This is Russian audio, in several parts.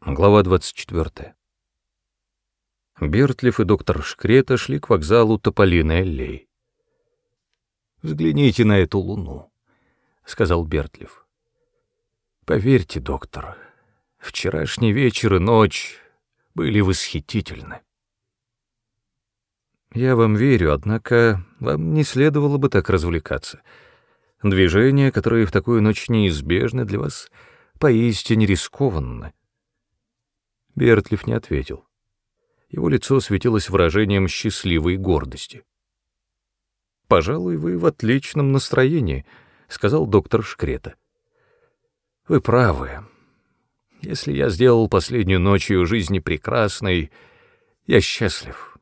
Глава 24. Бертлиф и доктор Шкрета шли к вокзалу Тополиной аллеи. «Взгляните на эту луну», — сказал Бертлиф. «Поверьте, доктор, вчерашний вечер и ночь были восхитительны». «Я вам верю, однако вам не следовало бы так развлекаться. Движения, которые в такую ночь неизбежны для вас, поистине рискованны». Бертлиф не ответил. Его лицо светилось выражением счастливой гордости. «Пожалуй, вы в отличном настроении», — сказал доктор Шкрета. «Вы правы. Если я сделал последнюю ночь ее жизни прекрасной, я счастлив».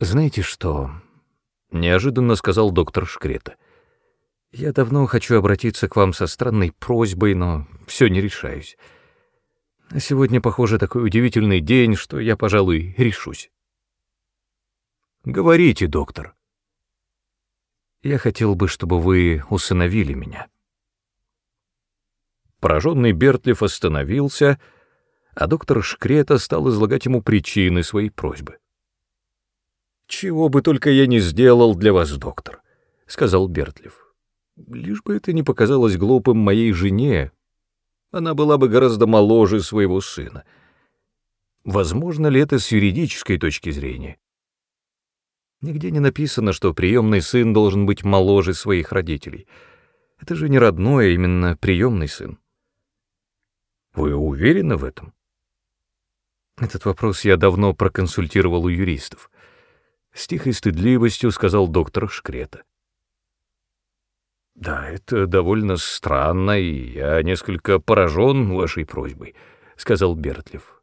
«Знаете что?» — неожиданно сказал доктор Шкрета. «Я давно хочу обратиться к вам со странной просьбой, но все не решаюсь». А сегодня, похоже, такой удивительный день, что я, пожалуй, решусь. Говорите, доктор. Я хотел бы, чтобы вы усыновили меня. Пораженный Бертлиф остановился, а доктор Шкрета стал излагать ему причины своей просьбы. «Чего бы только я не сделал для вас, доктор», — сказал Бертлиф. «Лишь бы это не показалось глупым моей жене, она была бы гораздо моложе своего сына. Возможно ли это с юридической точки зрения? Нигде не написано, что приемный сын должен быть моложе своих родителей. Это же не родной, а именно приемный сын. Вы уверены в этом? Этот вопрос я давно проконсультировал у юристов. С тихой стыдливостью сказал доктор Шкрета. «Да, это довольно странно, и я несколько поражен вашей просьбой», — сказал Бертлев.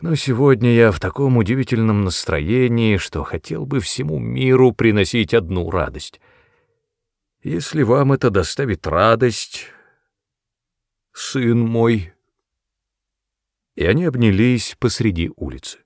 «Но сегодня я в таком удивительном настроении, что хотел бы всему миру приносить одну радость. Если вам это доставит радость, сын мой...» И они обнялись посреди улицы.